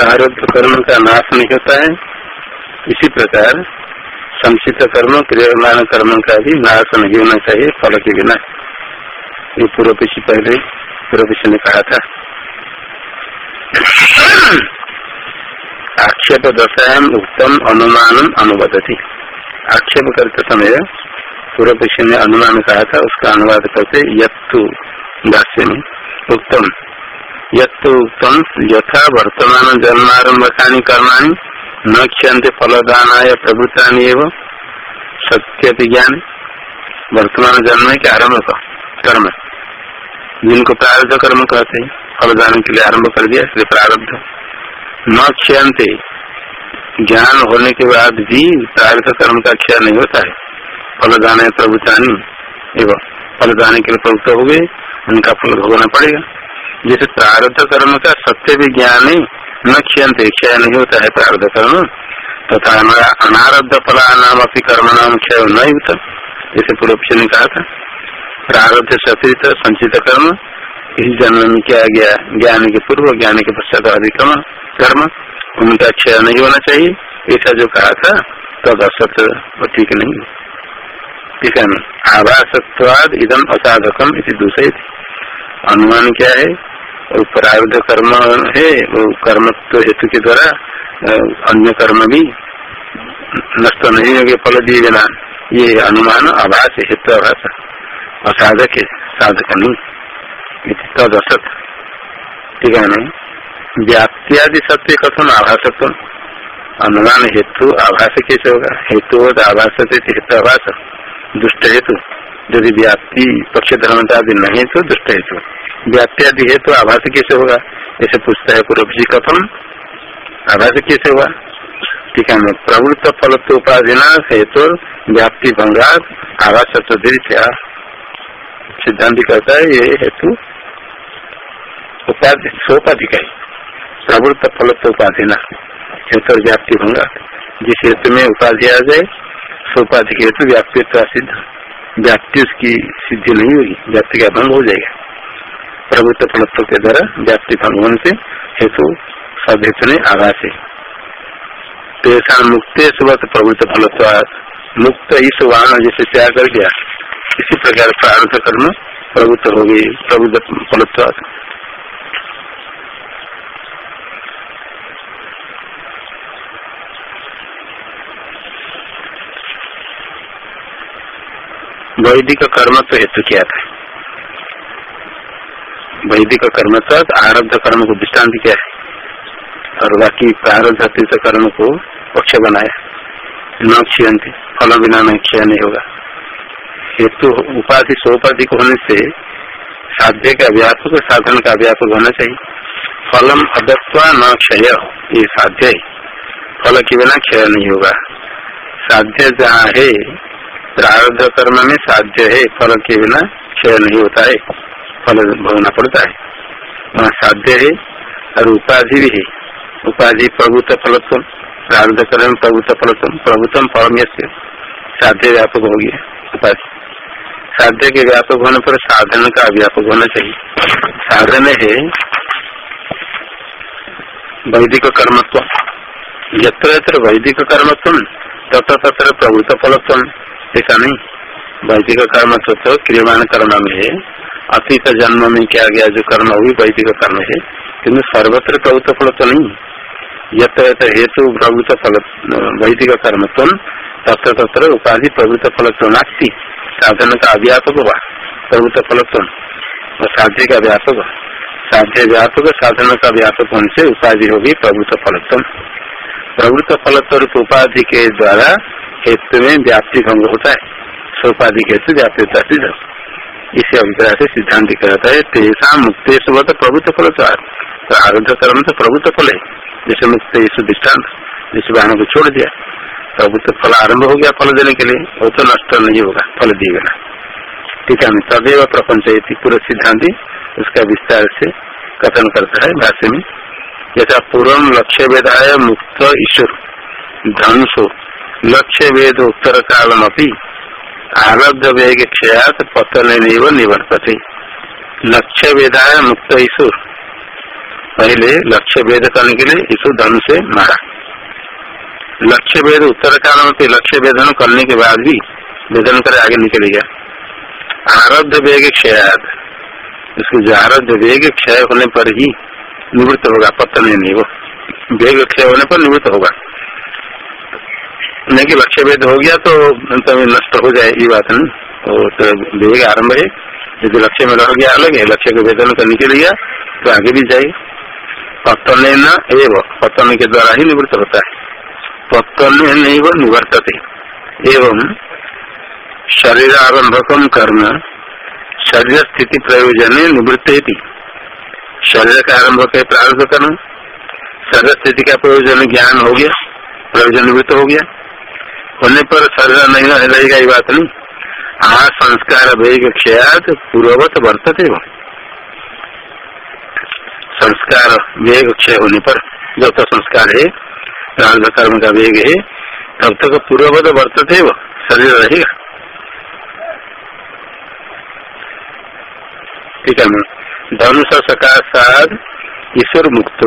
प्रारब्ध कर्म का नाश नहीं होता है। इसी प्रकार संचित कर्म क्रियमान कर्म का भी नाश नहीं होना चाहिए, फल के बिना। ये पूर्व पीछे पहले, पूर्व पीछे ने कहा था। आक्षेप दशाएँ उत्तम अनुमान अनुवादती। आक्षेप करते समय पूर्व पीछे ने अनुमान कहा था, उसका अनुवाद करते यू भाष्य में उत्तम उत्तम यथा वर्तमान जन्मारंभ कर्माणी न क्षंत फलदानाय प्रवृत्ता सत्य ज्ञान वर्तमान जन्म के आरंभ का कर्म। जिनको प्रारब्ध कर्म कहते हैं, फलदान के लिए आरंभ कर दिया, इसलिए प्रारब्ध। न क्षयते ज्ञान होने के बाद भी प्रारब्ध कर्म का क्षय नहीं होता है। फलदान प्रभुतानी एवं फलदान के लिए प्रवृत्त हो गए, उनका फल भोगना पड़ेगा। जैसे प्रारब्ध कर्म का सत्य भी ज्ञान है न क्षयते, क्षय नहीं होता है प्रारब्ध कर्म। तथा तो अनारब्ध फला नाम अपनी कर्म नाम क्षय न होता, जैसे पूर्व ने कहा था। प्रारब्ध सफित संचित कर्म, इस जन्म में किया गया ज्ञान के पूर्व, ज्ञान के पश्चात अधिकम कर्म, उनका क्षय नहीं होना चाहिए, ऐसा जो कहा था तद असत वो ठीक नहीं ठीक है आवासत्वाद इदम असाधकम इसी दूसरे अनुमान क्या है? प्रारब्ध कर्म है, वो कर्म तो हेतु के द्वारा अन्य कर्म भी नष्ट नहीं होंगे, फल दिए बिना। ये अनुमान, आभास, हेतु, आभास, असाधक है, साधक नहीं। तद असत ठीक है नहीं व्याप्तियादि सत्य कथन, आभासत्व। अनुमान, हेतु, आभास कैसे होगा? हेतु आभास हेतु, आभास। दुष्ट हेतु। यदि व्याप्ति, पक्ष धर्मता आदि नहीं तो दुष्ट हेतु। व्याप्ति है तो आभास कैसे होगा? ऐसे पूछता है पूर्व जी कथम आभास कैसे हुआ ठीक है प्रवृत्त फल तो उपाधिना हेतु व्याप्ति भंगात आभास तो सिद्धांत कहता है, ये हेतु उपाधि सोपाधि का प्रवृत्त फल तो उपाधिना, हेतु व्याप्ति भंगा जिस हेतु में उपाधि आ जाए सोपाधि हेतु व्याप्ति सिद्ध व्याप्ति उसकी सिद्धि नहीं होगी, व्याप्ति का भंग हो जाएगा। प्रभुत्व फलत्व के द्वारा व्याप्ति भगवान से हेतु सबने आभास है तेसा मुक्त सुबह प्रभुत्व फलत्व मुक्त इस वाहन जैसे त्याग कर गया इसी प्रकार प्रार्थ कर्म प्रभुत्व हो प्रभुत्व फलत्व वैदिक कर्म तो हेतु किया था। वैदिक कर्म तक आरब्ध कर्म को दृष्टांत किया है। और बाकी प्रारब्ध तीर्थ कर्म को पक्ष बनाया न क्षयंती, फल बिना न क्षय नहीं होगा। हेतु उपाधि सोपाधि होने से साध्य का व्यापक साधन का व्यापक होना चाहिए। फलम अदत्वा न क्षय, ये साध्य है। फल के बिना क्षय नहीं होगा। साध्य जहाँ है, प्रारब्ध कर्म में साध्य है, फल के बिना क्षय नहीं होता है। फल भोगना पड़ता है वहाँ साध्य है, और उपाधि भी है। उपाधि प्रभुत्व फलत्व प्रार्थ कर्म प्रभुत्व फलत्व, प्रभुत्व परम साध्य व्यापक हो गया, उपाधि। साध्य के व्यापक होने पर साधन का व्यापक होना चाहिए। साधन है वैदिक कर्मत्व। यत्र यत्र वैदिक कर्मत्व तथा तत्र प्रभुत्व फलत्व। ऐसा नहीं। वैदिक कर्मत्व तो क्रियमान कर्म में है। अतीत जन्म में किया गया, जो कर्म वही वैदिक कर्म है। किन्तु सर्वत्र प्रभुत्व फल तो नहीं। यत यथ हेतु प्रभुत्व फल, वैदिक कर्म तुम, तत्र तत्र उपाधि प्रभुत्व फल तो नास्ती। साधन का अव्यापक हुआ प्रभुत्व फल तुम। साध्य का व्यापक साध्य व्यापक, साधन का व्यापक होने से उपाधि होगी प्रभुत्व फलत्व प्रभुत्व फलत्व उपाधि के द्वारा हेतु में व्याप्ति भंग होता है। सोपाधि हेतु व्याप्यता सिद्ध इसी अभिप्राय से सिद्धांत कहता है तेसा मुक्त तो प्रभुत्व फल तो आरब्ध कर्म तो प्रभुत्व फल है जैसे मुक्त दृष्टांत जिस बहनों को छोड़ दिया। प्रभुत्व फल आरंभ हो गया फल देने के लिए, वो तो नष्ट नहीं होगा, फल दिए बिना। ठीक है, तदेव प्रपंच पूरे सिद्धांति, उसका विस्तार से कथन करता है भाष्य में। जैसा पूर्व लक्ष्य वेदाय मुक्त ईश्वर, धनुषो लक्ष्य वेद उत्तर कालम अपनी आरब्ध वेग क्षयात पतन निवर्तते लक्ष्य वेदा मुक्त ईश्वर पहले लक्ष्य वेद करने के लिए इसको धन से मारा। लक्ष्य भेद उत्तर कारण पे लक्ष्य वेदन करने के बाद भी वेदन कर आगे निकल गया। आरब्ध वेग क्षयाद उसको जो आरब्ध वेग क्षय होने पर ही निवृत्त होगा पतन नहीं वो। वेग क्षय होने पर निवृत्त होगा। नहीं कि लक्ष्य भेद हो गया तो, तो नष्ट हो जाए ये बात नहीं तो वेग आरंभ है। यदि लक्ष्य में रह गया अलग है। लक्ष्य को वेदन करने के लिए तो आगे भी जाए। पतन न एवं पतन के द्वारा ही निवृत्त होता है। पतन नहीं वो निवर्तते। एवं शरीर आरंभकम कर्म शरीर स्थिति प्रयोजन निवृत्त शरीर का आरंभ के प्रारंभ कर्म शरीर स्थिति का प्रयोजन ज्ञान हो गया प्रयोजन निवृत्त हो गया। होने पर शरीर नहीं रहेगा ये बात नहीं। आ संस्कार वेग क्षयात पूर्ववत वर्तते वो। संस्कार वेग क्षय होने पर, जब तक संस्कार है प्रार्थ कर्म का वेग है, तब तक पूर्ववत वर्तते वो, शरीर रहेगा। ठीक है धनुष सकाशाद ईश्वर मुक्त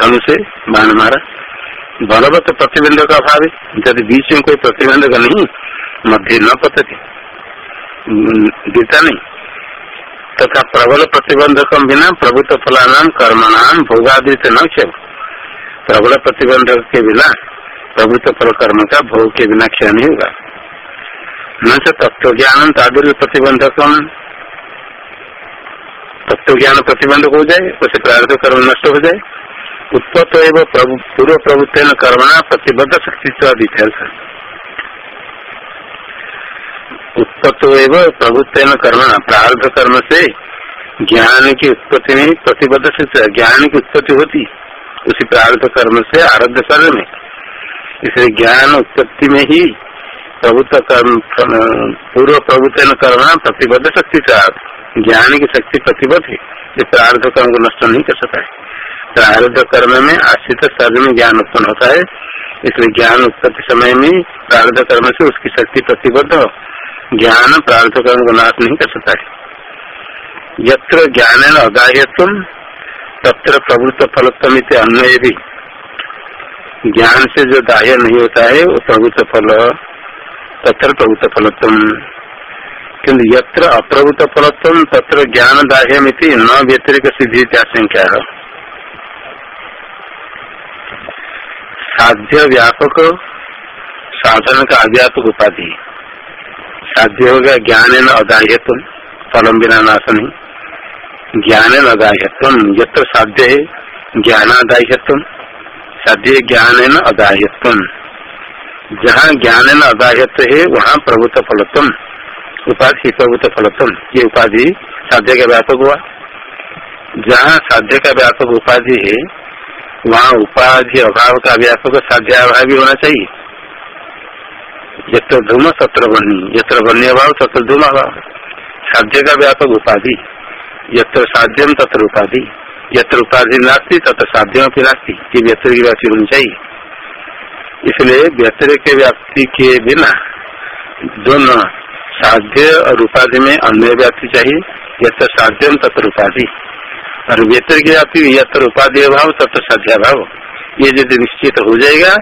धनु से बाण मारा। बलवत प्रतिबंध का अभाव है। यदि बीच में कोई प्रतिबंधक नहीं, मध्य न पतती। गीता नहीं। तथा प्रबल प्रतिबंधक बिना प्रभुत्व फलानाम कर्मणाम भोगादित न क्षय। प्रबल प्रतिबंधक के बिना प्रभुत्व फल कर्म का भोग के बिना क्षय नहीं होगा। न तो तत्व ज्ञान तादुर्य प्रतिबंधकम। तत्व ज्ञान प्रतिबंधक हो जाए, उसे प्रार्थ कर्म नष्ट हो जाए। उत्पत्त एवं पूर्व प्रभुत्व कर्मणा प्रतिबद्ध शक्ति उत्पत्त एवं प्रभुत्व कर्मणा प्रार्थ कर्म से ज्ञान की उत्पत्ति में प्रतिबद्ध शक्ति ज्ञान की उत्पत्ति होती। उसी प्रार्थ कर्म से आरब्ध शरीर में इसलिए ज्ञान उत्पत्ति में ही प्रभुत्व कर्म पूर्व प्रभुत्व करना प्रतिबद्ध शक्ति ज्ञान की शक्ति प्रतिबद्ध है। प्रार्थ कर्म को नष्ट नहीं कर सकता। है प्रारब्ध कर्म में आश्रित में ज्ञान उत्पन्न होता है। इसलिए ज्ञान उत्पत्ति समय में प्रारब्ध कर्म से उसकी शक्ति प्रतिबद्ध ज्ञान प्रार्थ कर्म को नाश नहीं कर सकता है। यत्र ज्ञान अगाह्यत्व, तत्र प्रभुत्व फलोत्तम अन्वय भी। ज्ञान से जो दाह्य नहीं होता है, वो प्रभुत्व फल, तत्र प्रभुत्व फलोत्तम किन्तु यत्र अप्रभुत फलोत्तम तत्र ज्ञान दाह्य मिति न व्यतिरिक सिद्धि आशंका है। साध्य व्यापक साधन का अव्यापक उपाधि। साध्य हो गया ज्ञान न अदाह्यत्व फलम बिना नाश नहीं ज्ञान अदाह्यत्व यत्र साध्य है ज्ञानादाह्यत्व साध्य ज्ञान न अदाह्यत्व जहाँ ज्ञान न अदाह्यत्व है, वहाँ प्रभुत्व फलत्व, उपाधि प्रभुत्व फलत्व। ये उपाधि साध्य का व्यापक हुआ। जहाँ साध्य का व्यापक उपाधि है वहाँ उपाधि अभाव का व्यापक साध्य अभाव भी होना चाहिए। यत्र धूम सत्र बनी यत्र बन्य अभाव सत्र धूम अभाव। साध्य का व्यापक उपाधि यत्र साध्यम तत्र उपाधि। यत्र उपाधि नास्ती, तत्र साध्यम की नास्ती। ये व्यक्ति की व्याप्ति होनी चाहिए। इसलिए व्यक्ति के व्याप्ति के बिना दोनों साध्य और उपाधि में अन्य व्याप्ति चाहिए। यत्र साध्यम तत्र उपाधि। और व्यक्ति की व्याप्ति यत्र उपाधि अभाव तत्र साध्या भाव। ये यदि निश्चित हो जाएगा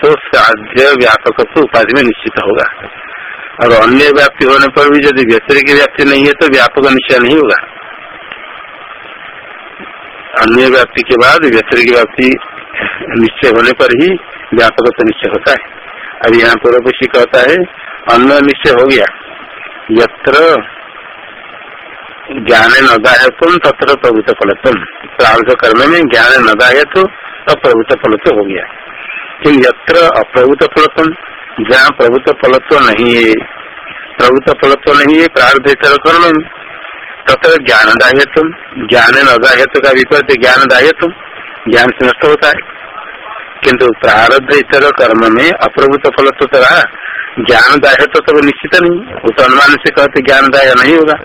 तो साध्य व्यापक तो उपाधि में निश्चित होगा। और अन्य व्याप्ति होने पर भी यदि व्यक्ति की व्याप्ति नहीं है तो व्यापक निश्चय नहीं होगा। अन्य व्याप्ति के बाद व्यक्ति की व्याप्ति निश्चय होने पर ही व्यापक तो निश्चय होता है। अब यहाँ पूर्व पक्षी कहता है अन्न निश्चय हो गया। यत्र ज्ञान नदाय तुम तत्र प्रभुत्व फलत्म प्रार्थ कर्म में ज्ञान नदाय तो तब प्रभुत्व फलत्व हो गया। किन यत्र अप्रभुत फलत्व जहाँ प्रभुत्व फलत्व नहीं है। प्रभुत्व फलत्व नहीं है प्रार्थ कर्म तथा ज्ञान दाह्यत्व ज्ञान अदाह्यत्व का विपरीत ज्ञान दाह्यत्व ज्ञान से नष्ट होता है। किंतु प्रारब्ध इतर कर्म में अप्रभुत फल तो रहा ज्ञान दाह्यत्व तो निश्चित नहीं। वो तो अनुमान से कहते ज्ञान दाह्य नहीं होगा।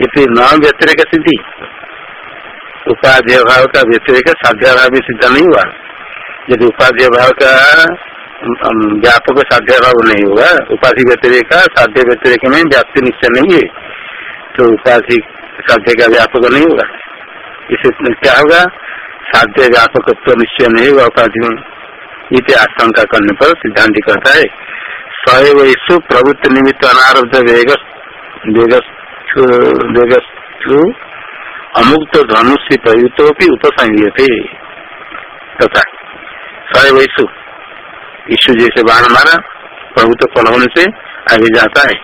इतनी न व्यतिरिक सिद्धि। उपाधि भाव का व्यतिरिक साध्य भाव भी सिद्ध नहीं हुआ। यदि उपाधि भाव का व्यापक साध्य भाव नहीं हुआ, उपाधि व्यतिरिक, साध्य व्यतिरिक में व्याप्ति निश्चय नहीं है तो उपाधि साध्य का व्यापक नहीं होगा इसे क्या होगा? साध्य व्यापक निश्चय नहीं हुआ उपाधि में। इति आशंका करने पर सिद्धांत कहता है सवैसु प्रवृत्ति निमित्त अनारब्ध वेग अमुक्त धनुष प्रयुक्त उपसंहते तथा सवैसु ईशु जैसे बाण मारा, प्रभुत्व फल होने से आगे जाता है।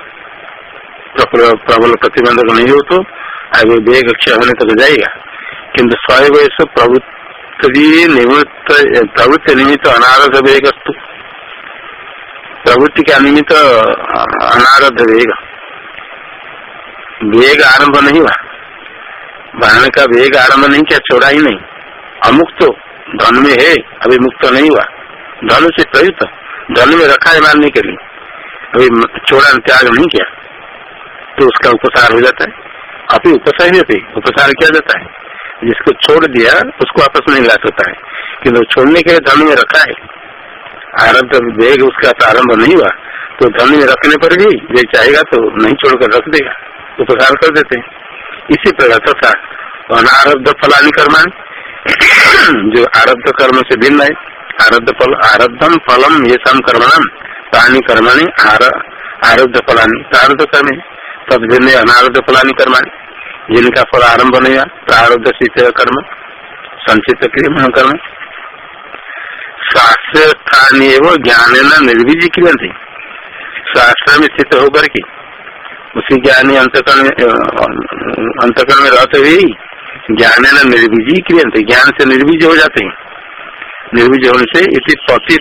प्रबल प्रतिबंधक नहीं हो तो आगे वेग क्षय होने तक जाएगा। किन्तु स्वयं प्रभुत्व निमित्त प्रवृत्ति निमित्त अनारध वेग प्रवृत्ति का निमित्त अनारध वेग वेग आरंभ नहीं हुआ। वाहन का वेग आरंभ नहीं किया, छोड़ा ही नहीं। अमुक्त धन में है, अभी मुक्त तो नहीं हुआ। धन से प्रयुक्त, धन में रखा है मारने के लिए। अभी छोड़ा त्याग नहीं किया। तो उसका उपसार हो जाता है। अभी उपसार नहीं उपसार किया जाता है। जिसको छोड़ दिया, उसको आपस में ला सकता है। किन्तु छोड़ने के लिए धन में रखा है। आरंभ वेग उसका आरंभ नहीं हुआ तो धन में रखने पर भी वे चाहेगा तो नहीं छोड़कर रख देगा। उपसार कर देते हैं। इसी प्रकार तथा अनारब्ध फलानी कर्मा जो आरब्ध कर्म से भिन्न है, आरब्ध फल, आरब्धम फलम ये सम कर्मणम तानी कर्मणि आरब्ध फलानी, प्रारब्ध कर्म। तब भिन्न अनारब्ध फलानी कर्माणी। जिनका फल आरंभ नहीं हुआ, प्रारब्ध शीत कर्म, संचित क्रिय कर्म। शास्त्र स्थानीय ज्ञान निर्विजी क्रियंती शास्त्र में स्थित होकर के उसी ज्ञानी अंतकरण अंतकरण में रहते हुए ज्ञान न निर्विजी क्रियंती ज्ञान से निर्विज हो जाते हैं। निर्विज होने से इसी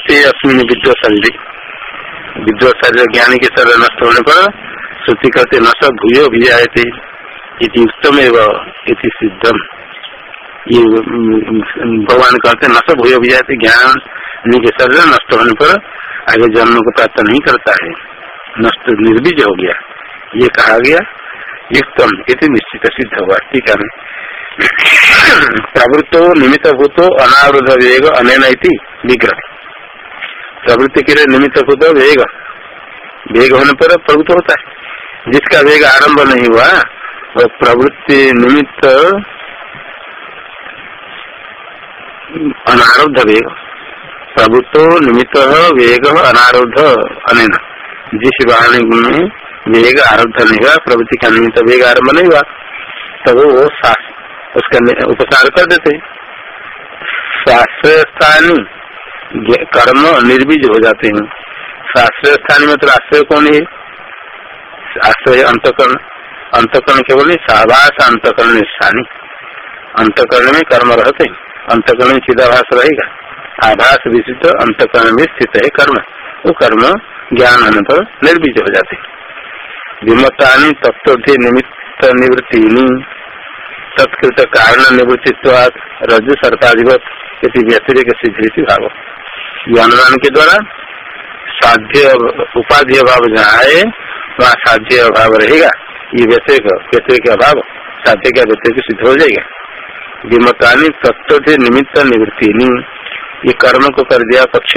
से अस्मिन विद्वत शरीर विद्वत शरीर ज्ञानी के शरीर नष्ट होने पर श्रुति कहते नष्ट भूय भी आए थे उत्तम एवं सिद्धम। ये भगवान कहते नष्ट भूय भी आए थे ज्ञान के शरीर नष्ट होने पर आगे जन्म को प्राप्त नहीं करता है। नष्ट निर्बीज हो गया। ये कहा गया, युक्तम, इति निश्चित सिद्ध हुआ। ठीक है प्रवृत्तो निमित्त भूतो अनावृत वेग अनैन विग्रह प्रवृत्ति के लिए निमित्त भूत वेग। वेग होने पर प्रवृत्त होता है। जिसका वेग आरंभ नहीं हुआ वो प्रवृत्ति निमित्त अनारब्ध वेग। प्रभुत्व निमित्त वेग अनारब्ध अनैन। जिस वाहन में वेग आरब्ध नहीं हुआ, प्रवृत्ति का निमित्त वेग आरंभ नहीं हुआ। तब वो शास्त्र उसका उपचार कर देते। स्थानी कर्म निर्बीज हो जाते हैं। शास्त्र स्थानी मतलब आश्रय कौन है? आश्रय अंतकरण अंतकरण केवल नहीं अंतकरण स्थानी अंतकरण में कर्म रहते अंतकरण में चिदाभास रहेगा। आभास विशिष्ट अंतकरण में स्थित है कर्म। वो कर्म ज्ञान पर निर्बीज हो जाते विमत्ता तत्व निमित्त निवृत्ति तत्कृत कारण निवृत्तित्वाद रज्जु सर्पाधिपत यदि व्यतिरिक सिद्धि भाव। ये अनुमान के द्वारा साध्य उपाधि अभाव जहाँ है वहाँ साध्य अभाव रहेगा। ये व्यतिरिक व्यतिरिक अभाव, साध्य का व्यतिरिक सिद्ध हो जाएगा। विमतानी तत्व से निमित्त निवृत्ति ये कर्म को कर दिया पक्ष।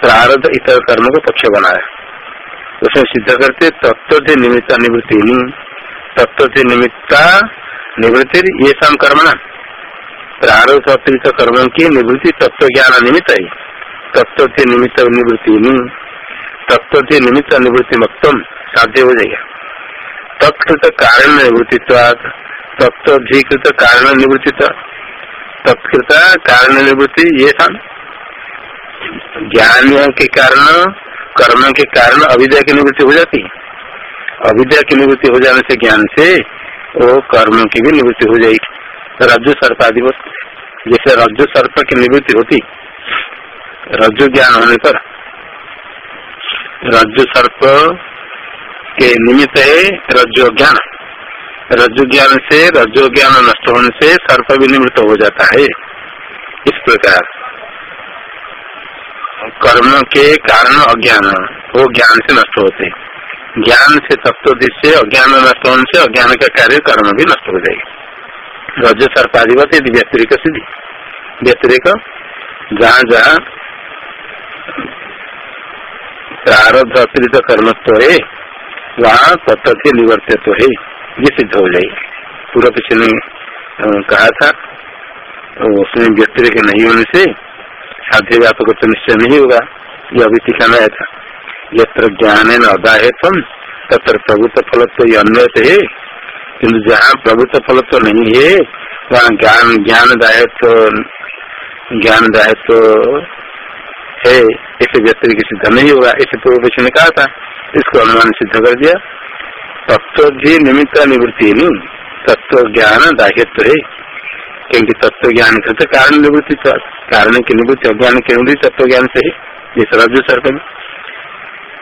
प्रारब्ध इतर कर्म को पक्ष बनाया। उसमें सिद्ध करते तत्व से निमित्त निवृत्ति तत्व से निमित्ता निवृत्ति ये शाम कर्म न। प्रारब्ध अतिरिक्त कर्मों की निवृत्ति तत्व ज्ञान निमित्त है। तत्व से निमित्त निवृत्ति तत्व से निमित्त निवृत्ति मक्तम साध्य हो जाएगा। तत्कृत कारण निवृत्तित्वाद तत्वधिकृत कारण निवृत्ति तत्कृत कारण निवृत्ति ये शाम ज्ञान के कारण कर्म के कारण अविद्या की निवृत्ति हो जाती। अविद्या की निवृत्ति हो जाने से ज्ञान से वो कर्म की भी निवृत्ति हो जाएगी। रज्जु सर्प आदि जैसे रज्जु सर्प की निवृत्ति होती, रज्जु ज्ञान होने पर। रज्जु सर्प के निमित्त है रज्जु ज्ञान। रज्जु ज्ञान से, रज्जु ज्ञान नष्ट होने से सर्प भी निवृत्त हो जाता है। इस प्रकार। कर्म के कारण अज्ञान वो ज्ञान से नष्ट होते ज्ञान से तत्व से अज्ञान नष्ट होने से अज्ञान का कार्य कर्म भी नष्ट हो जाएगा। रज सर्पाधिपत यदि व्यतिरिक सिद्धि। व्यतिरिक जहाँ जहाँ प्रारब्ध अतिरिक्त कर्मत्व है वहाँ तत्व के निवर्तित्व है ये सिद्ध हो जाएगी। पूरा पिछले कहा था, उसमें व्यतिरिक नहीं होने से साध्य व्यापक तो निश्चय नहीं होगा ये अभी सिखाना था यत्र ज्ञान अदायतम तत्र प्रभुत्व फलत्व अन्य है किन्तु जहाँ प्रभुत्व फलत्व नहीं है वहाँ ज्ञान ज्ञान दायित्व ज्ञान दायित्व है ऐसे व्यक्ति सिद्ध नहीं होगा ऐसे पूर्व पक्ष ने कहा था इसको अनुमान सिद्ध कर दिया तत्व भी निमित्त निवृत्ति नहीं तत्व ज्ञान दायित्व है क्योंकि तत्व ज्ञान करते कारण निवृत्ति कारण की निवृत्ति, अज्ञान की निवृत्ति तत्व ज्ञान से है जैसे रज्जु सर्प में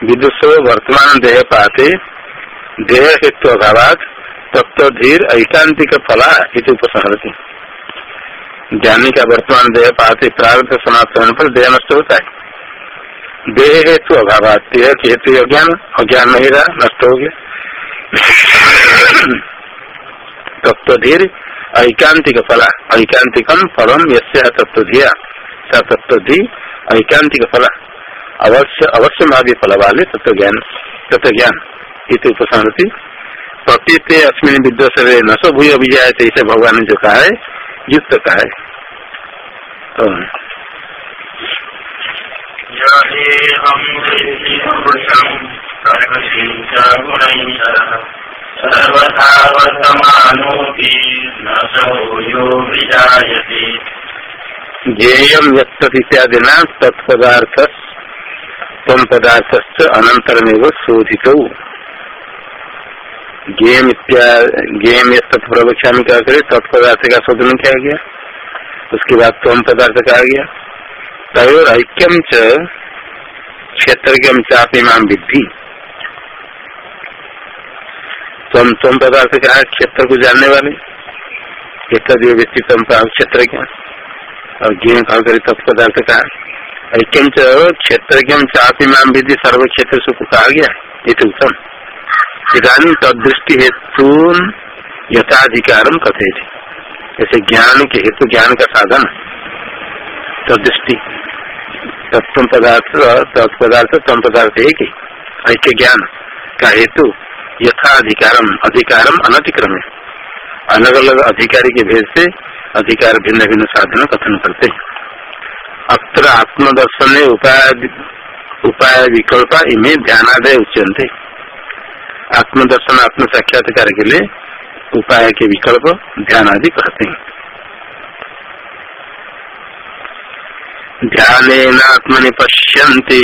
विदुष वर्तमान देह पाते, देह हेतु अभाव तत्व धीर ऐकांतिक फला इत उपसंहरती। ज्ञानी का वर्तमान देह पाते प्रारंभ समाप्त होने पर देह नष्ट होता है। देह हेतु अभाव देह के हेतु अज्ञान अज्ञान नहीं रहा, नष्ट हो गया। तत्व धीर ऐकांतिक फला ऐकांतिकम फलम यसे तत्व धिया तत्व धी ऐकांतिक फला अवश्य अवश्य भावी फल वाले तत्व ज्ञान तत्व ज्ञान इत उपसंहति। प्रतीत अस्मिन विद्वस न सो भूय अभिजाय इसे भगवान ने जो कहा है युक्त का है तो ज्ञेयम इत्यादि न तत्पदार्थ तम पदार्थ अनंतरमेव शोधित। गेम गेम प्रवक्षा में क्या करे? तत्पदार्थ का शोधन किया गया उसके बाद तम पदार्थ कहा गया तयोर ऐक्यम च क्षेत्र चापी माम विद्धि। तम तम पदार्थ कहा क्षेत्र को जानने वाले। क्षेत्र व्यक्ति तम क्षेत्र क्या और गेम कहा करे तत्पदार्थ कहा ऐक्यम क्षेत्र चापी माम विधि सर्व क्षेत्र से कहा गया, ये तो उत्तम। इधानी तदृष्टि हेतु यथाधिकार कथे जैसे ज्ञान के हेतु ज्ञान का साधन तदृष्टि, तत्व पदार्थ तत्पदार्थ तम पदार्थ एक ही ऐक्य ज्ञान का हेतु यथा अधिकारम अधिकारम अनतिक्रम है अलग अलग अधिकारी के भेद से अधिकार भिन्न भिन्न साधन कथन करते अत्र आत्मदर्शन उपाय उपाय विकल्प इमे ध्यानादय उच्यंते आत्मदर्शन आत्म साक्षात्कार के लिए उपाय के विकल्प ध्यान आदि कहते हैं। ध्यान आत्मनि पश्यन्ति।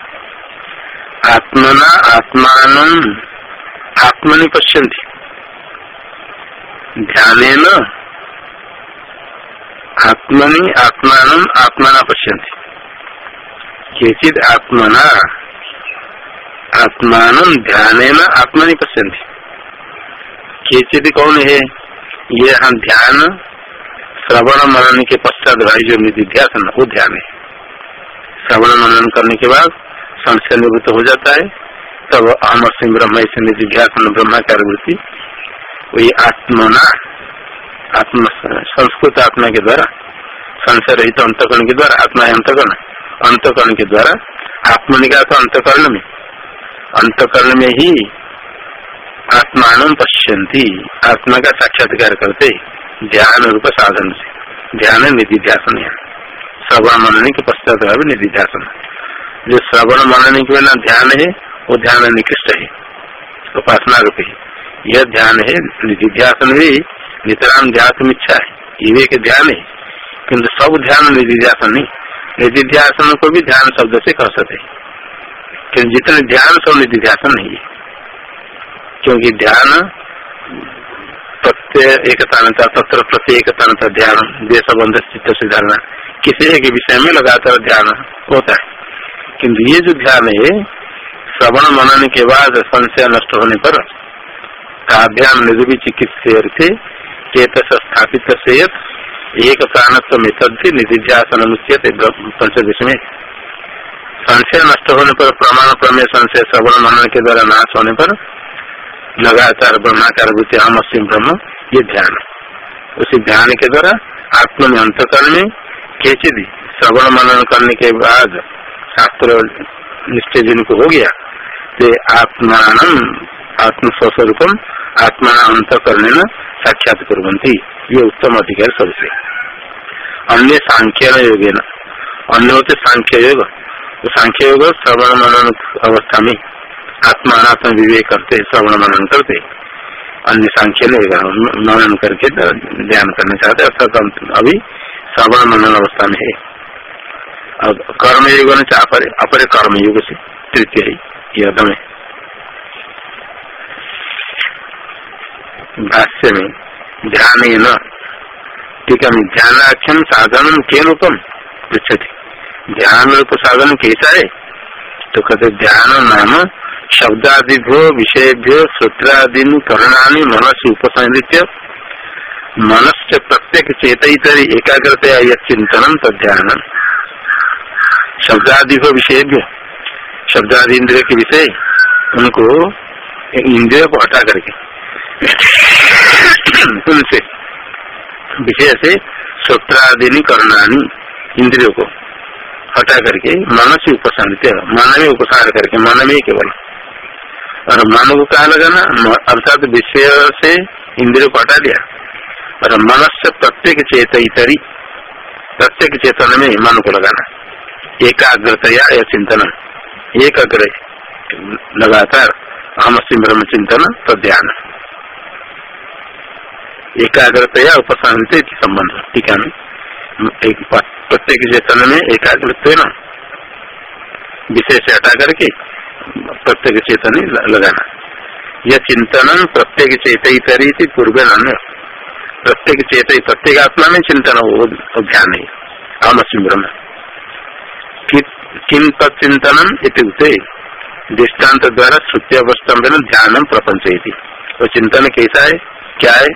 आत्मना आत्मान आत्मनि पश्यन्ति। ध्यान आत्मनि आत्मान आत्मना पश्यन्ति। केचिद आत्मना आत्मान ध्यान आत्मनि पश्यंती केचिद कौन है? ये हम ध्यान श्रवण मनन के पश्चात भाई जो निधिध्यासन, वो ध्यान है। श्रवण मनन करने के बाद संशय निवृत्त हो जाता है। तब अमर सिंह ब्रह्म से निधिध्यासन ब्रह्माकार वृत्ति, वही आत्मना, आत्म संस्कृत आत्मा के द्वारा, संशय रहित अंतकरण के द्वारा, आत्मा है अंतकरण। अंतकरण के द्वारा आत्मनिका तो अंतकरण में। अंतकरण में ही आत्मान पश्यंती आत्मा का साक्षात्कार करते ध्यान रूप साधन से। ध्यान निधि ध्यान श्रवण मनने के पश्चात निधि ध्यान जो श्रवण मनने के बिना ध्यान है, वो ध्यान निकृष्ट है। उपासना रूप है। यह ध्यान है निधि ध्यान भी नितराम ध्यान इच्छा है। ये एक ध्यान है किन्तु सब ध्यान निधि ध्यान नहीं। निधिध्यासन को भी ध्यान शब्द से कह सकते क्योंकि जितने ध्यान सब निधिध्यासन नहीं है। क्योंकि ध्यान प्रत्यय, एकता तत्र प्रत्येकता ध्यान। देश बंध चित्त से धारणा किसी एक विषय में लगातार ध्यान होता है। किंतु ये जो ध्यान है, श्रवण मनन के बाद संशय नष्ट होने पर काभ्याम निधि चिकित्सा चेत स्थापित से एक प्राणत्व मिथि निधिध्यासन मुच्यते पंचदश में। संशय नष्ट होने पर, प्रमाण प्रमेय संशय श्रवण मनन के द्वारा नाश होने पर लगातार ब्रह्माकार भूति हम असीम ब्रह्म, ये ध्यान। उसी ध्यान के द्वारा आत्म में अंतकरण में कैसे श्रवण मनन करने के बाद शास्त्र निश्चय जिनको हो गया, ते आत्मान आत्मस्वरूपम आत्मा अंत करने न साक्षात करवंती ये उत्तम अधिकार सबसे अन्य सांख्य योगे न अन्य होते सांख्य योग तो सांख्य योग श्रवण मनन अवस्था में आत्मा अनात्म विवेक करते श्रवण मनन करते। अन्य सांख्य मनन करके ध्यान करने चाहते, अर्थात अभी श्रवण मनन अवस्था में है। कर्म युग ने अपरे अपरे कर्म युग से तृतीय। में भाष्य में ध्यान न ठीक है ध्यानाख्यम साधन के रूपम पृछति ध्यान रूप साधन कैसा है तो कहते ध्यान नाम शब्दादिभ्यो, विषयभ्यो, सूत्रादीन, करणानी, मनस उपसंहृत्य मनस प्रत्येक चेतरी एकाग्रता चिंतन तध्यान शब्दादि को विषय शब्दादि इंद्रिय के विषय, उनको इंद्रिय को हटा करके, उनसे, विषय से स्वत्रादि करणानी इंद्रियों को हटा करके मन से उपशांत मन में उपसार करके, मन में केवल। और मन को कहा लगाना? अर्थात विषय से इंद्रियों को हटा दिया। और मन से प्रत्येक चेत इतरी प्रत्येक चेतन में मन को लगाना। एकाग्रतया या चिंतन, एकाग्र लगातार अहम सिंह चिंतन तो ध्यान एकाग्रतया उपशांति संबंध टीका में एक प्रत्येक चेतन में एकाग्रत न? से हटा करके प्रत्येक चेतन लगाना। यह चिंतन प्रत्येक चेत पूर्व अन्य प्रत्येक चेत, प्रत्येक आत्मा में चिंतन ध्यान है। अहम ब्रह्म। किम तत्चिंतनम इतुक्ते दृष्टांत द्वारा श्रुति अवस्थम्बन ध्यान प्रपंच वो चिंतन कैसा है? क्या है?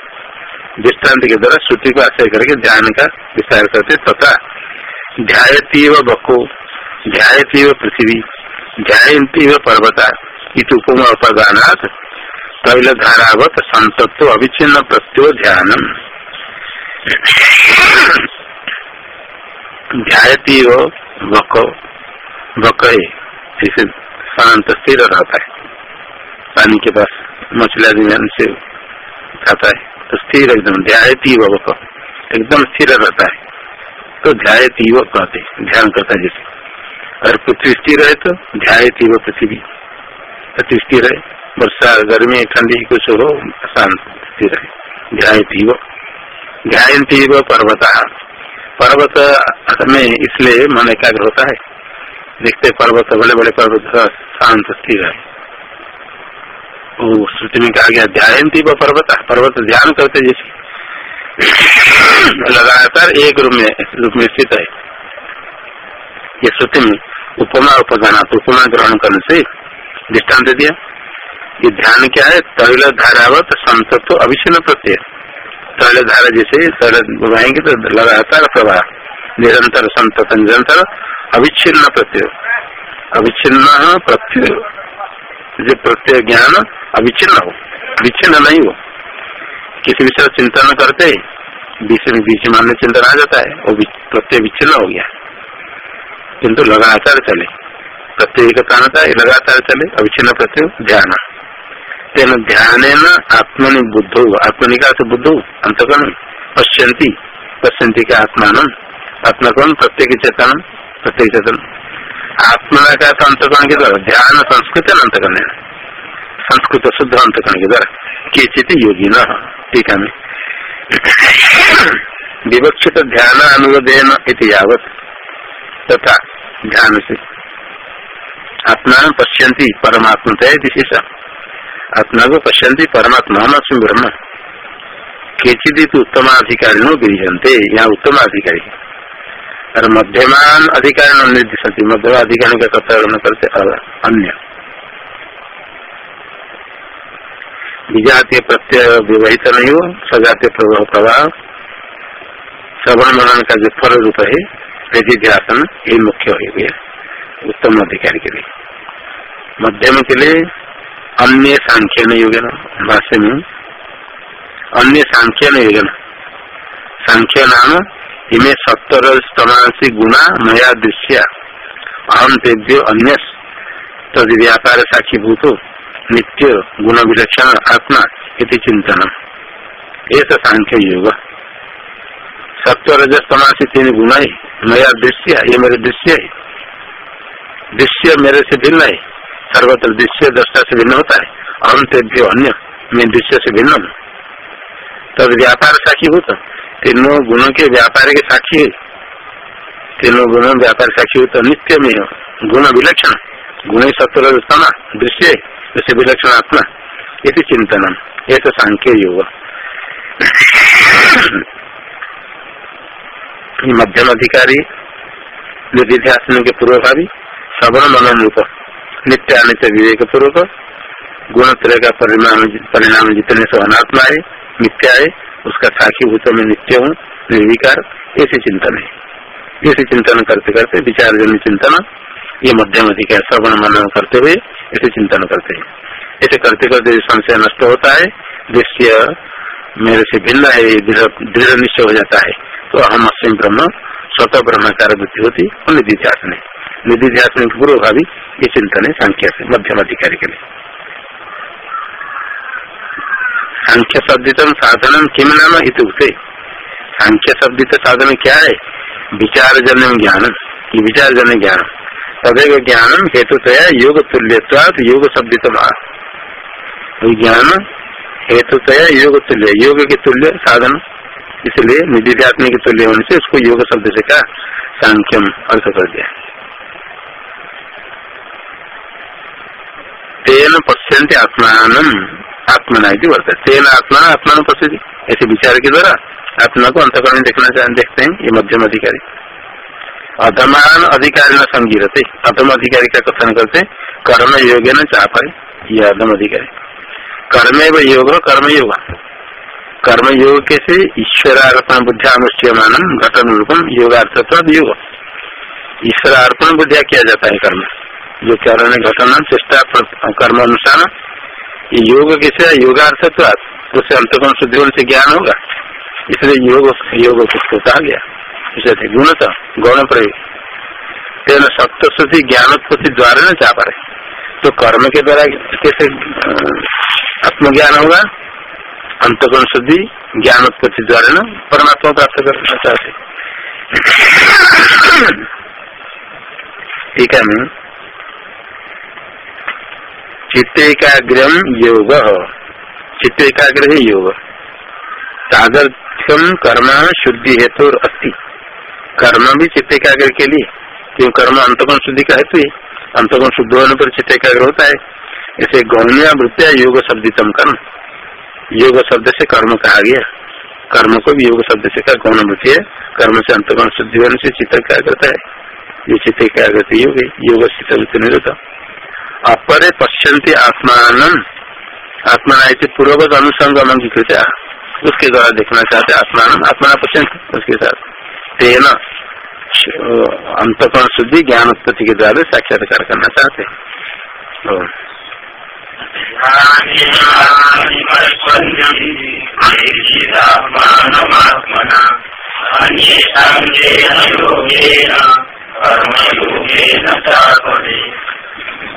दृष्टांत के द्वारा श्रुति को आश्रय करके ध्यान का विस्तार करते तथा ध्यातीव बको ध्यातीव पृथ्वी ध्याती पर्वता इत उपमा उपदानाथ तैल धारावत संतत्व अविच्छिन्न प्रत्यो ध्यान ध्यातीव बको जिसे शांत, स्थिर रहता है। पानी के पास मछली आदि से खाता है। तो स्थिर एकदम, ध्यायती बक एकदम स्थिर रहता है। तो ध्यायती वो कहते ध्यान करता जैसे। अगर पृथ्वी स्थिर है तो ध्यायती वो पृथ्वी पृथ्वी स्थिर है वर्षा गर्मी, ठंडी, कुछ हो, शांत, स्थिर है ध्यायती वो ध्यायती वो पर्वत पर्वत में इसलिए मन एकाग्र होता है। देखते पर्वत बड़े बड़े पर्वत शांत स्थिर है। श्रुति में कहा गया ध्यानती वो पर्वत पर्वत ध्यान करते जैसे। लगातार एक रूप में रूप में स्थित है। ये श्रुति में उपमा उपदान उपमा ग्रहण करने से दृष्टांत दिया। ये ध्यान क्या है? तैल धारावत संतत्व अभिषण प्रत्यय। तैल धारा जैसे तैल बहाएँगे तो लगातार प्रवाह, निरंतर संतत निरंतर अविच्छिन्न प्रत्यय। अविच्छिन्न प्रत्यय। जो प्रत्यय ज्ञान अविच्छिन्न हो, विच्छिन्न नहीं हो। किसी विषय चिंतन करते बीच में बीच में अन्य चिंतन आ जाता है, वो प्रत्यय विच्छिन्न हो गया। किंतु लगातार चले। प्रत्यय का कारण था लगातार चले, अविच्छिन्न प्रत्यय, ध्यान। तेन ध्यान आत्मनि बुद्ध आत्मनिका से बुद्ध अंतकरण पश्यंती पश्यंती के आत्मान आत्मकरण प्रत्येक चेतन प्रत्येक चेतन। आत्मा का अंतकरण के द्वारा ध्यान संस्कृत अंतकरण संस्कृत शुद्ध अंतकरण के द्वारा केचित योगी न टीका में विवक्षित ध्यान अनुवदेन यावत तथा ध्यान से आत्मा पश्यंती परमात्मता विशेष आत्मा को पश्यंती परमात्मा हम ब्रह्म। केचिदित उत्तमाधिकारी गृहते यहाँ उत्तमाधिकारी। और मध्यमान अधिकारी निर्दिशति मध्यम अधिकारी का कर्तव्य करते अन्य। विजातीय प्रत्यय विवाहित नहीं हो, सजातीय प्रभाव प्रभाव श्रवण मनन का जो फल रूप है निधिध्यासन ये मुख्य हो गया उत्तम अधिकारी के लिए। मध्यम के लिए अन्य सांख्य न योगन, भाष्य में। अन्य सांख्य न योगन। सांख्य नाम इमे सत्तर स्तमांसी गुणा मया दृश्य। अहम तेभ्यो अन्य तद व्यापार साक्षी भूत, नित्य गुण विलक्षण आत्मा इति चिंतन ऐसा सांख्य योग। सत्व रजस्तमासी तीन गुण है मेरा दृश्य, ये मेरे दृश्य। है दृश्य मेरे से भिन्न है सर्वत्र दृश्य दृष्टा से भिन्न होता है। अहम तेभ्यो अन्य मैं दृश्य से भिन्न हूँ तब व्यापार साक्षी होता। तीनों गुणों के व्यापार के साक्षी तीनों गुणों व्यापार साक्षी होता। नित्य में गुण विलक्षण। गुण सत्वर समा। दृश्य उसे विलक्षण आत्मा। ये चिंतन ये तो सांख्य योग। मध्यम अधिकारी निधिध्यासन के पूर्वभावी, श्रवण मनन रूप नित्य अनित्य विवेक पूर्वक गुण तरह का परिणाम परिणाम जितने से अनात्मा है मिथ्या है उसका साक्षी भूत में नित्य हूँ निर्विकार ऐसे चिंतन है। ऐसे चिंतन करते करते विचार जन चिंतन, ये मध्यम अधिकार, श्रवण मनन करते हुए ऐसे चिंतन करते हैं। ऐसे करते करते संशय नष्ट होता है, दृश्य मेरे से भिन्न है दृढ़ निश्चय हो जाता है। तो हम अस्म ब्रह्म, स्वतः ब्रह्मकार वृत्ति होती ध्यास में निधि ध्यास में पूर्व भावी ये चिंतन है, सांख्य से, मध्यम अधिकारी के लिए। सांख्य शब्दितम साधन किम नाम इतुक्ते सांख्य शब्दित साधन क्या है? विचार जन्य ज्ञान विचार जन्य ज्ञान। तदेव ज्ञानम हेतुतया योग तुल्यवाद योग शब्दित ज्ञान हेतुतया योग तुल्य योग के तुल्य साधन। इसलिए निधिध्यात्म के तुल्य होने से उसको योग शब्द से कहा, सांख्यम अर्थ कर दिया। तेन पश्यंत आत्मान आत्मना वर्त तेन आत्मा आत्मा पश्य ऐसे विचार के द्वारा आत्मा को अंतकरण देखना चाहते देखते हैं ये मध्यम अधिकारी अधमान अधिकारी न संगीरते अधम अधिकारी का कथन करते कर्म योग न चाप है ये अधम अधिकारी कर्म योग कर्म योग कर्म योग कैसे ईश्वरार्पण बुद्धिया अनुष्ठ्यमान घटन रूपम योगार्थत्व योग ईश्वर अर्पण बुद्धिया किया जाता है कर्म जो कारण घटना, चेष्टा कर्म अनुसार। योग कैसे योगार्थत्व उससे अंतगुण शुद्धि से ज्ञान होगा। इसलिए योग योग किसको कहा गया। इसे गुणत गौण प्रयोग। तेना सप्तश्रुति ज्ञानोत्पत्ति द्वारा न चाह पाए तो कर्म के द्वारा कैसे आत्मज्ञान होगा? अंतगुण शुद्धि, ज्ञान उत्पत्ति द्वारा न परमात्मा प्राप्त करना चाहते। ठीक है मैं चित्त एकाग्र योग। चित्त एकाग्र है योग। साधर्थ्यम कर्म शुद्धि हेतु अस्थि कर्म भी चित्त एकाग्र के लिए। क्यों कर्म अंतगुण शुद्धि का हेतु है? अंतगुण शुद्ध होने पर चित्त एकाग्र होता है। इसे गौणिया वृत्तिया योग शब्दितम कर्म। योग शब्द से कर्म कहा गया। कर्म को भी योग शब्द से कहा, गौण वृत्ति है। कर्म से अंतगुण शुद्धि होने से चित्त एकाग्रता है? ये चित्त एकाग्रता योग योग चित्त होता अपरे पश्यंती आत्मान। आत्मा पूर्वक अनुसंग अंगीकृत उसके द्वारा देखना चाहते आत्मान। आत्मा पश्यंत उसके साथ। तेना अंतकरण शुद्धि, ज्ञान उत्पत्ति के द्वारा साक्षात्कार करना चाहते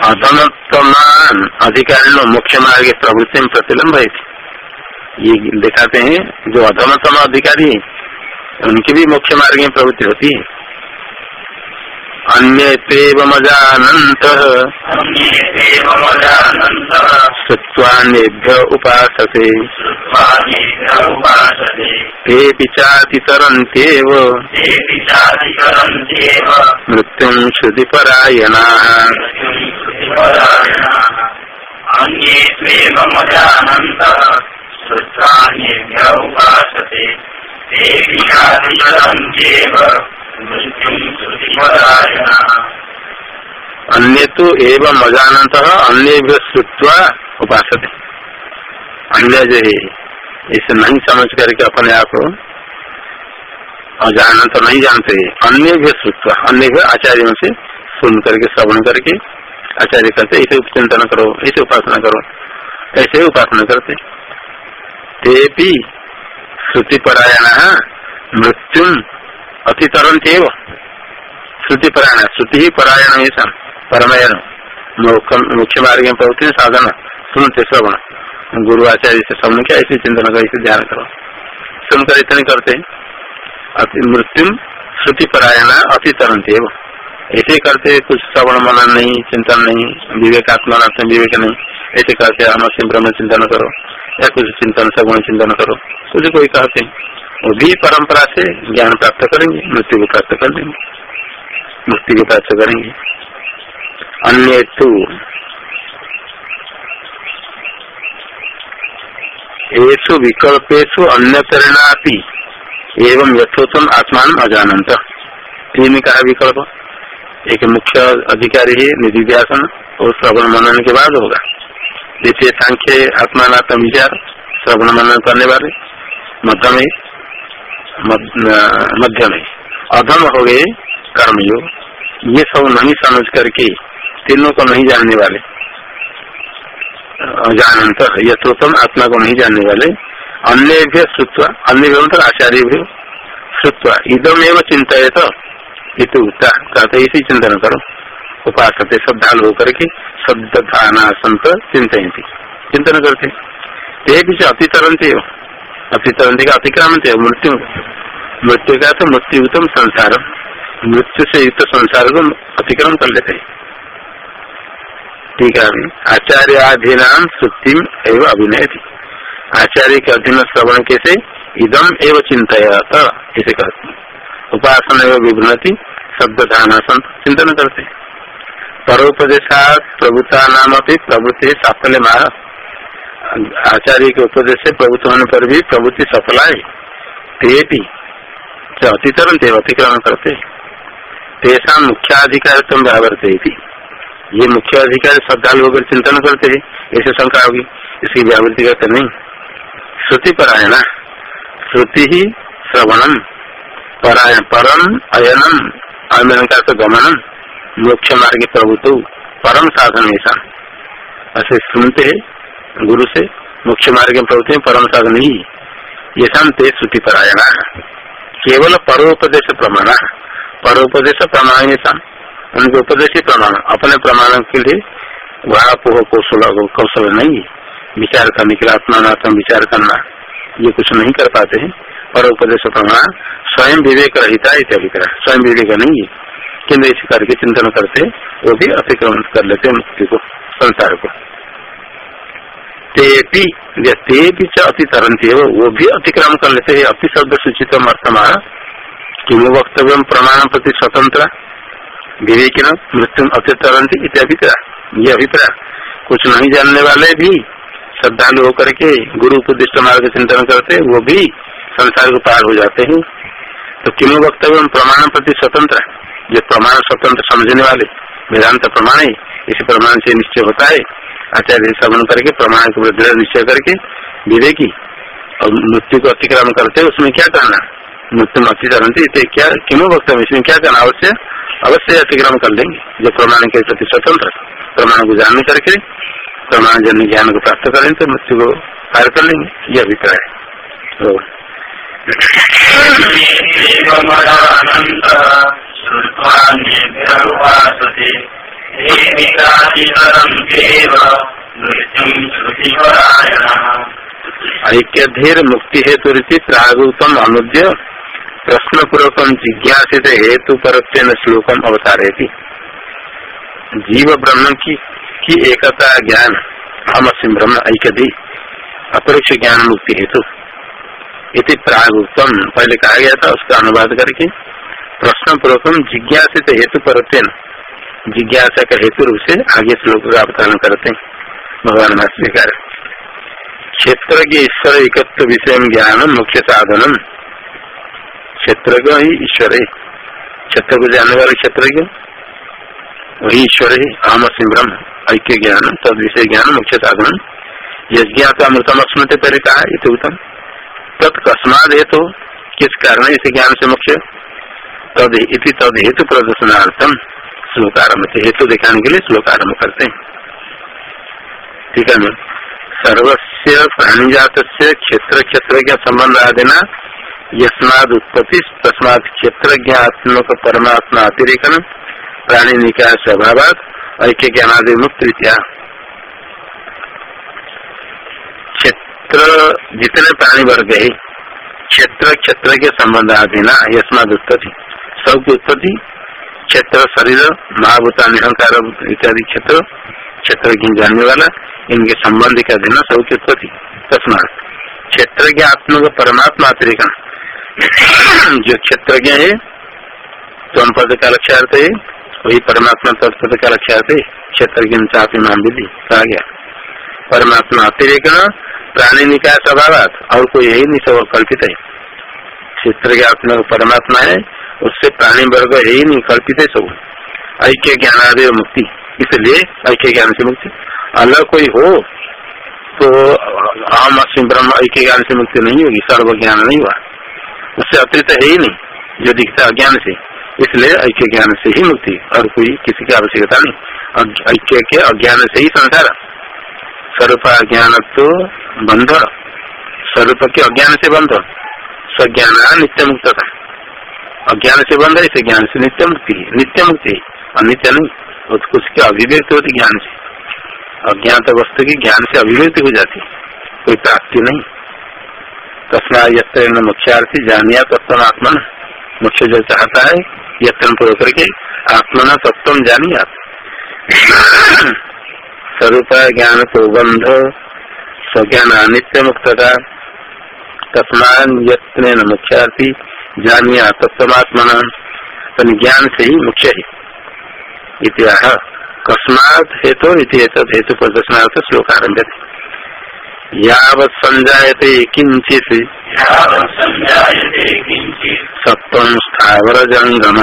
अधमतमान अधिकारी मुख्य मार्ग प्रवृत्ति में प्रतिलंब है। ये दिखाते हैं, जो अधमतम अधिकारी उनकी भी मुख्य मार्ग में प्रवृत्ति होती है। अन्य मजानंत श्रुवान्येभ्य उपासते। ते पिचाति तरन्त्येव। मृत्युं श्रुतिपरायणाः अन्ये मजानन्तः श्रुत्वान्येभ्य उपासते। अन्य तो एवं अजानत अन्य श्रुवा उपास अन्य जो है इसे नहीं समझ करके अपने आप अजान तो नहीं जानते। अन्य भी श्रुत्व अन्य भी आचार्यों से सुन करके, श्रवण करके आचार्य करते ऐसे चिंतन करो ऐसे उपासना करो। ऐसे उपासना करते। ते भी श्रुति परायण मृत्यु अतितरण थे श्रुति परायण श्रुति ही परायण परमयण मुख्य मार्ग में प्रवृत्ति साधन सुनते श्रवण। गुरु आचार्य से समझ के ऐसे चिंतन कर ऐसे ध्यान करो सुनकर इतने करते मृत्यु श्रुति अति तरंत ऐसे करते कुछ श्रवण मनन नहीं, चिंतन नहीं विवेकात्मा विवेक नहीं। ऐसे करते हम ब्रह्म चिंतन करो, या कुछ चिंतन सगुण चिंतन करो। कुछ कोई कहते वो भी परंपरा से ज्ञान प्राप्त करेंगे मृत्यु को प्राप्त कर लेंगे। मुक्ति को प्राप्त करेंगे। अन्य तो येषु विकल्पेशु अन्य प्रेरणा एवं यथोत्तम आत्मान अजानंत तीन कहा विकल्प? एक मुख्य अधिकारी है निधि व्यासन और श्रवण मनन के बाद होगा। द्वितीय सांख्य आत्मात्म विचार, श्रवण मनन करने वाले। मध्यम मध्यम अधम हो गए कर्मयोग। ये सब नहीं समझ करके तीनों को नहीं जानने वाले। जानंत, यथोत्तम आत्मा को नहीं जानने वाले। अन्य भी श्रुत्व अन्य मतलब आचार्य भी श्रुत्व। इदम एवं चिंता तो इतना कहते इसी चिंतन करो। उपास श्रद्धालु होकर के शब्द धाना संत चिंतती चिंतन करते। भी अतितरंत अतितरंत का अतिक्रांत मृत्यु मृत्यु का तो मृत्युतम संसार। मृत्यु से युक्त संसार को अतिक्रम कर लेते हैं। ठीक है आचार्याधीनाम सुक्तिम एवं अभिनय थी आचार्य के अधीन श्रवण कैसे? इदम एवं चिंतित इसे कहते उपासना एवं विभ्रति शब्द ध्यानासन चिंतन करते परोपदेशा प्रभुता नाम अपनी प्रभुति साफल्य मार। आचार्य के उपदेश से प्रभुत्व होने पर भी प्रभुति सफला ते भी अतितरण थे अतिक्रमण करते। तेषा मुख्याधिकार तुम व्यावरते ये मुख्य अधिकारी श्रद्धालु होकर चिंतन करते हैं ऐसे शंका होगी इसकी व्यावृत्ति करते नहीं। श्रुति परायणा श्रुति ही श्रवणम परायण परम अयनम अयन का तो गमनम मोक्ष मार्ग प्रभुत्व परम साधन ऐसा ऐसे सुनते है गुरु से मुख्य मार्ग प्रभुत्व परम साधन। ही ये शांति श्रुति परायणा केवल परोपदेश प्रमाण परोपदेश प्रमाण उनके उपदेश प्रमाण, अपने प्रमाण के लिए घापोह कौशल कौशल नहीं विचार करने के लिए आत्मात्म विचार करना, ये कुछ नहीं कर पाते हैं। पर उपदेश प्रमाण स्वयं विवेक रहता है अभिप्राय स्वयं विवेक नहीं है। किन्तु इस करके चिंतन करते, वो भी अतिक्रमण कर लेते हैं मुक्ति को, संसार को। ते भी अति तरंती है वो भी अतिक्रम कर लेते हैं, अति शब्द सूचित अर्थमान किम वक्तव्य प्रमाण प्रति स्वतंत्र विवेक मृत्यु अत्यंत इत्याभिप्राय ये अभिप्राय। कुछ नहीं जानने वाले भी श्रद्धालु होकर के गुरु उपदिष्ट मार्ग चिंतन करते, वो भी संसार को पार हो जाते हैं। तो किम वक्तव्य प्रमाण प्रति स्वतंत्र? जो प्रमाण स्वतंत्र समझने वाले, वेदांत प्रमाण इसी प्रमाण से निश्चय होता है। आचार्य श्रवण करके प्रमाण को दृढ़ निश्चय करके, विवेकी और मृत्यु को अतिक्रमण करते उसमें क्या करना? मृत्यु अतिक्रमण क्या किम वक्तव्य इसमें क्या करना अवश्य अवश्य अतिक्रम कर लेंगे। जो प्रमाण के प्रति स्वतंत्र। प्रमाण को जानने करके, प्रमाण जन ज्ञान को प्राप्त करें तो मृत्यु को पार कर लेंगे। ये अभिप्राय ऐक्य धीर मुक्ति हेतु प्रागुतम अनुद्य प्रश्न पूर्वक जिज्ञासित हेतु पर श्लोकम अवतारे जीव ब्रह्म की की एकता ज्ञान हम सिंह ब्रह्म ऐक्य अपरोक्ष ज्ञान मुक्ति हेतु। इति प्राग उत्तम पहले कहा गया था, उसका अनुवाद करके। प्रश्न पूर्वक जिज्ञासित हेतु पर जिज्ञासा का हेतु रूप से आगे श्लोक का अवतरण करते हैं। भगवान भाष्यकार क्षेत्र के ईश्वर एकत्व विषय ज्ञान मुख्य साधनम। क्षेत्र ही ईश्वर है। क्षेत्र को जानने वाले क्षेत्र वही ईश्वर है, आम सिंह ऐक्य ज्ञान तद विषय ज्ञान मुख्य साधन यज्ञात अमृतम स्मृति पर कहा इति उत्तम। तत्कस्माद हेतु, किस कारण इस ज्ञान से मुख्य? तद इति तद हेतु प्रदर्शनार्थम। श्लोकारम्भ हेतु दिखाने के लिए श्लोक आरंभ करते हैं। ठीक है सर्वस्य प्राणिजात क्षेत्र क्षेत्र के संबंध आदिना यस्माद उत्पत्ति तस्मात क्षेत्र ज्ञात्मक परमात्मा अतिरिक्त प्राणी निकाय स्वभाव ऐक्य ज्ञानादि मुक्त रीत्या क्षेत्र जितने प्राणी वर्ग है क्षेत्र क्षेत्र के संबंध आदि ना यस्माद उत्पत्ति सब की उत्पत्ति क्षेत्र, शरीर, महाभूता निहंकार इत्यादि क्षेत्र क्षेत्र की जानने वाला इनके संबंध के अधीन सब की उत्पत्ति तस्मा क्षेत्र के आत्म परमात्मा अतिरिक्त जो क्षेत्रज्ञ है तम पद का लक्ष्यार्थ है वही परमात्मा तत्पद का लक्ष्यार्थ है क्षेत्र चापी मान विधि कहा गया परमात्मा अतिरिक्त प्राणी निकाय स्वभाव और कोई यही नहीं, सब कल्पित है. क्षेत्र के आत्मा परमात्मा है उससे प्राणी वर्ग है ही नहीं कल्पित है सब ऐक्य ज्ञान आदि मुक्ति। इसलिए ऐक्य ज्ञान से मुक्ति। अलग कोई हो तो आम असीम ब्रह्म ऐक्य ज्ञान से मुक्ति नहीं होगी, सर्व ज्ञान नहीं हुआ। उससे अतिरिक्त है ही नहीं, जो दिखता अज्ञान से। इसलिए ऐक्य ज्ञान से ही मुक्ति, और कोई किसी की आवश्यकता नहीं। ऐक्य के अज्ञान से ही संसार। स्वरूप ज्ञान तो बंध स्वरूप के अज्ञान से बंध स्वज्ञान नित्य मुक्त था। अज्ञान से बंध इसे ज्ञान से नित्य मुक्ति है नित्य मुक्ति अनित्य नहीं कुछ की अभिव्यक्ति होती ज्ञान से अज्ञात वस्तु की ज्ञान से अभिव्यक्ति हो जाती, कोई प्राप्ति नहीं। तस्मा यत्र मुख्यार्थी जानिया तत्व आत्मा मुख्य जो चाहता है यत्न पूर्व करके आत्मा तत्व जानिया। स्वरूप ज्ञान तो बंध स्वज्ञान अनित्य मुक्तता तस्मान यत्न मुख्यार्थी जानिया तत्वत्मन ज्ञान से ही मुख्य है। इतिहा कस्मात हेतु हेतु प्रदर्शनार्थ श्लोक आरंभ यावत् संजायते किंचित सत्वं स्थावर जंगम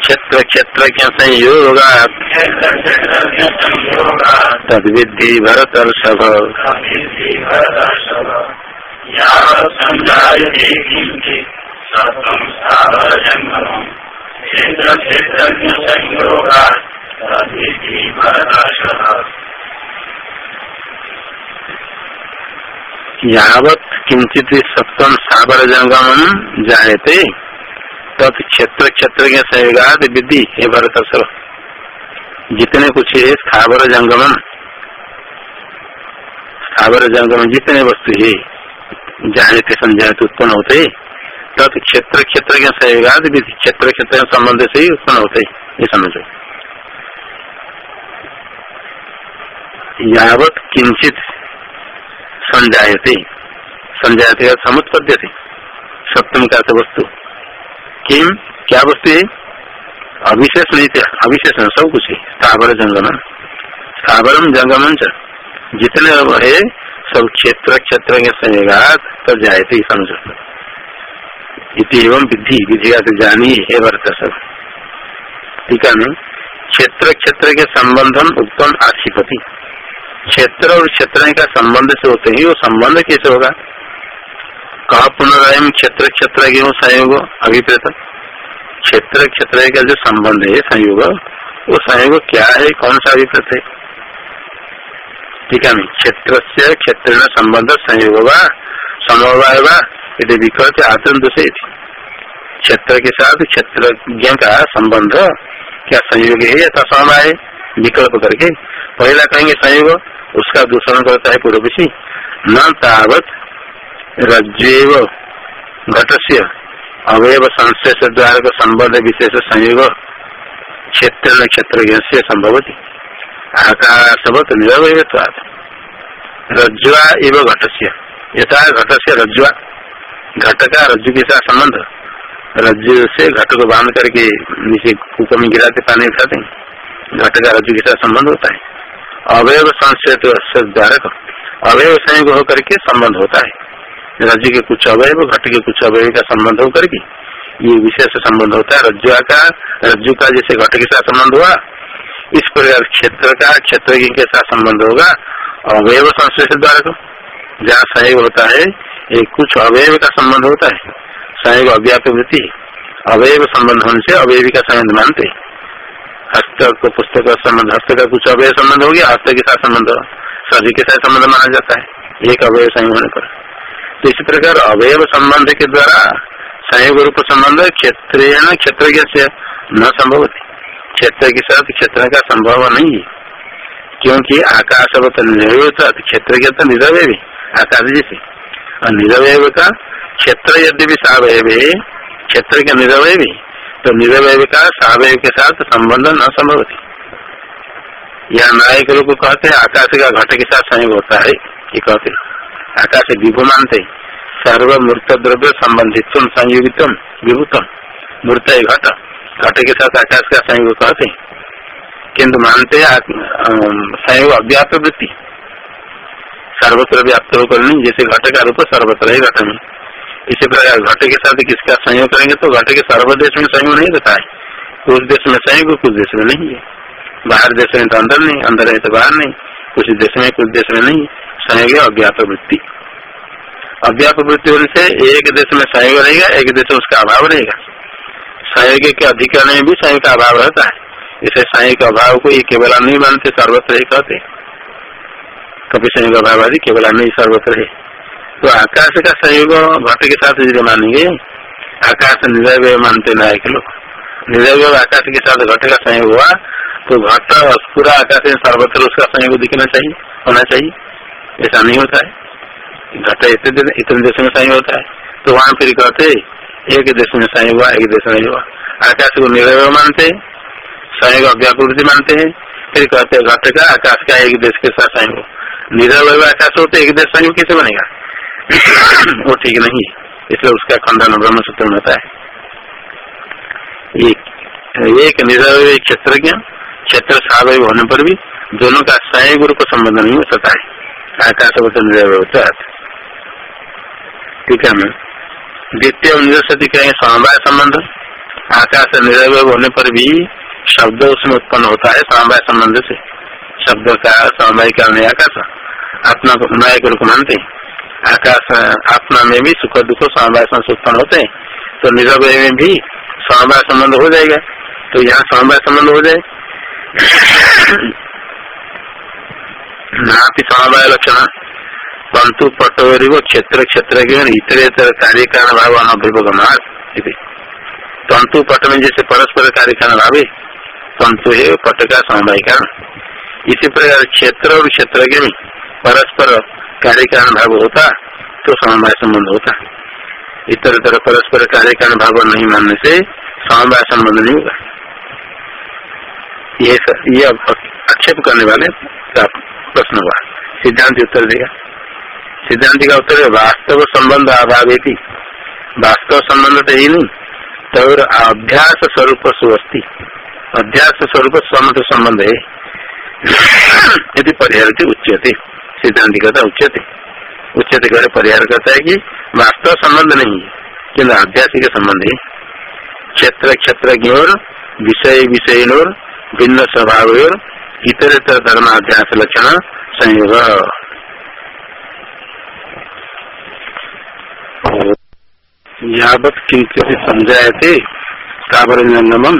क्षेत्र क्षेत्र के संयोग तद विधि भरत यावत किंचित सप्तम साबर जंगम जायते, तत् क्षेत्र क्षेत्र के सहयोगाद विधि, हे भरत जितने कुछ है स्थावर जंगम स्थावर जंगम जितने वस्तु है जाने समझाए उत्पन्न होते तत् क्षेत्र क्षेत्र के सहयोगाद क्षेत्र क्षेत्र के संबंध से ही उत्पन्न होते ये समझो। यावत किंचित संजायते संजायते समुत्पद्य थे। सप्तम का वस्तु। किम? क्या वस्तु है? अविशेष नहीं थे। अविशेष सब कुछ है। स्थावर जंगम। स्थावरम जंगम जितने है सब क्षेत्र क्षेत्र के संयोगात तो जाए थे समझो एवं विधि विधि का जानी है वर्त सब। ठीक है क्षेत्र क्षेत्र के संबंधम उत्तम आक्षिपति क्षेत्र और क्षेत्र का संबंध से होते ही, वो संबंध कैसे होगा? कहा पुनरायम क्षेत्र क्षेत्र के संयोग अभिप्रेत। क्षेत्र क्षेत्र का जो संबंध है, संयोग वो संयोग क्या है, कौन सा अभिप्रेत है? ठीक है क्षेत्र से क्षेत्र संबंध संयोग व, समवाय व यदि विकल्प आतन दूसरे क्षेत्र के साथ क्षेत्र का संबंध क्या संयोग है या समवाय, विकल्प करके। पहला कहेंगे संयोग, उसका दूसरा करता है पूर्व से न तावत रज्जुव घट से अवयव संशेष द्वारा संबंध विशेष संयोग क्षेत्र नक्षत्र से संभवती। आकाशवत निरवयत्वाद रज्जुआ एवं घट से यथा घट से रज्जुआ घट का रज्जु के साथ संबंध. रज्जु से घट को बाँध करके नीचे कुकर में गिराते पानी उठाते घट का रज्जु के साथ संबंध होता है. अवयव संशय द्वारक अवयव संयोग होकर के संबंध होता है. रज्जु के कुछ अवयव, घट के कुछ अवयव का संबंध होकर के ये विशेष संबंध होता है. रज्जु का रज्जु का जैसे घट के साथ संबंध हुआ इस प्रकार क्षेत्र का क्षेत्र के साथ संबंध होगा। अवयव संश्लेष द्वारा जहाँ सहयोग होता है एक कुछ अवयव का संबंध होता है। सहयोग अव्याप वृत्ति। अवयव संबंध होने से अवयवी का संबंध मानते। हस्त को पुस्तक का संबंध, हस्त का कुछ अवयव संबंध हो गया, हस्त के साथ संबंध, सभी के साथ संबंध माना जाता है। एक अवयव संयोग होने पर। तो इसी प्रकार अवयव संबंध के द्वारा संयोग रूप संबंध क्षेत्र से न संभव क्षेत्र के साथ क्षेत्र का संभव नहीं है। क्योंकि आकाशवत निर्वय क्षेत्र के तो निरवय भी आकाश जैसे। और निरवय का क्षेत्र यदि भी सावय क्षेत्र के निरवय भी तो निरवय का सावय के साथ संबंध न संभव थी यह नायक लोग कहते हैं, आकाश का घट के साथ संयोग होता है। ये कहते आकाश विभु मानते सर्व मूर्त द्रव्य संबंधित संयोगित विभूतम। मूर्त घट। घट के साथ आकाश का संयोग कहते हैं। किन्तु मानते संयोग अव्याप्त वृत्ति। सर्वत्र व्याप्त होकर नहीं, जैसे घट का रूप सर्वत्र है घट में। इसी प्रकार घट के साथ किसका संयोग करेंगे तो घट के सर्वदेश में संयोग नहीं रहता है। कुछ देश में संयोग, कुछ देश में नहीं है। बाहर देश में तो अंदर नहीं, अंदर है तो बाहर नहीं। कुछ देश में, कुछ देश में नहीं। संयोग अव्याप वृत्ति। अव्याप वृत्ति होने से एक देश में संयोग रहेगा, एक देश में उसका अभाव रहेगा। संयोग के अधिकरण में भी संयोग का अभाव रहता है। इसे संयोग का अभाव को ये केवल नहीं मानते, सर्वत्र ही कहते। कभी संयोग अभाव आदि केवल नहीं सर्वत्र है। तो आकाश का संयोग घट के साथ यदि मानेंगे, आकाश निरवय मानते नायक लोग। निर्दय आकाश के साथ घट का संयोग हुआ तो घट पूरा आकाश में सर्वत्र उसका संयोग दिखना चाहिए, होना चाहिए। ऐसा नहीं होता है। घट इतने इतने देश में संयोग होता है। तो वहाँ फिर कहते एक देश में संयोग हुआ एक देश नहीं हुआ आकाश को निरवय मानते हैं संयोग अव्याकृति मानते हैं फिर कहते हैं घट का आकाश का एक देश के साथ संयोग निरवय आकाश होते एक देश संयोग कैसे बनेगा वो ठीक नहीं इसलिए उसका खंडन ब्रह्म सूत्र में होता है एक निरवय क्षेत्र ज्ञान क्षेत्र सावय होने पर भी दोनों का संयोग रूप संबंध नहीं हो सकता है आकाश वचन ठीक है मैं द्वितीय निरसती कहें समवाय संबंध। आकाश निरवय होने पर भी शब्द उसमें उत्पन्न होता है समवाय संबंध से। शब्द का समवाय कारण आकाश अपना को नायक रूप मानते आकाश आत्मा में भी सुख दुख समवाय संबंध उत्पन्न होते हैं। तो निरवय में भी समवाय संबंध हो जाएगा। तो यहाँ समवाय संबंध हो जाए। नापि समवाय लक्षण। पंतु पटोरी वो क्षेत्र क्षेत्र के इतर कार्य कारण भाव अनभिभगनाथ तंतु पट में जैसे परस्पर कार्य कारण भावे तंतु है, पट का समवाय कारण इसी प्रकार क्षेत्र और क्षेत्र परस्पर कार्य कारण भाव होता तो समवाय संबंध होता। इतर इतर परस्पर कार्य कारण भाव नहीं मानने से समवाय संबंध नहीं होगा। ये ये आक्षेप करने वाले प्रश्न हुआ, सिद्धांत उत्तर देगा। सिद्धांत का उत्तर है, वास्तव संबंध अभाव वास्तव संबंध तो ही नहीं तो अभ्यास स्वरूप सुवस्थि अभ्यास स्वरूप समत संबंध है। यदि परिहार उच्यते सिद्धांत कहता उच्यते उच्यते कर परिहार करता है कि वास्तव संबंध नहीं किन्तु अध्यास के संबंध है। क्षेत्र क्षेत्र और विषय विषय भिन्न स्वभाव इतर धर्माध्यास लक्षण संयोग। यावत किंचित समझाए थे काबर जंगमम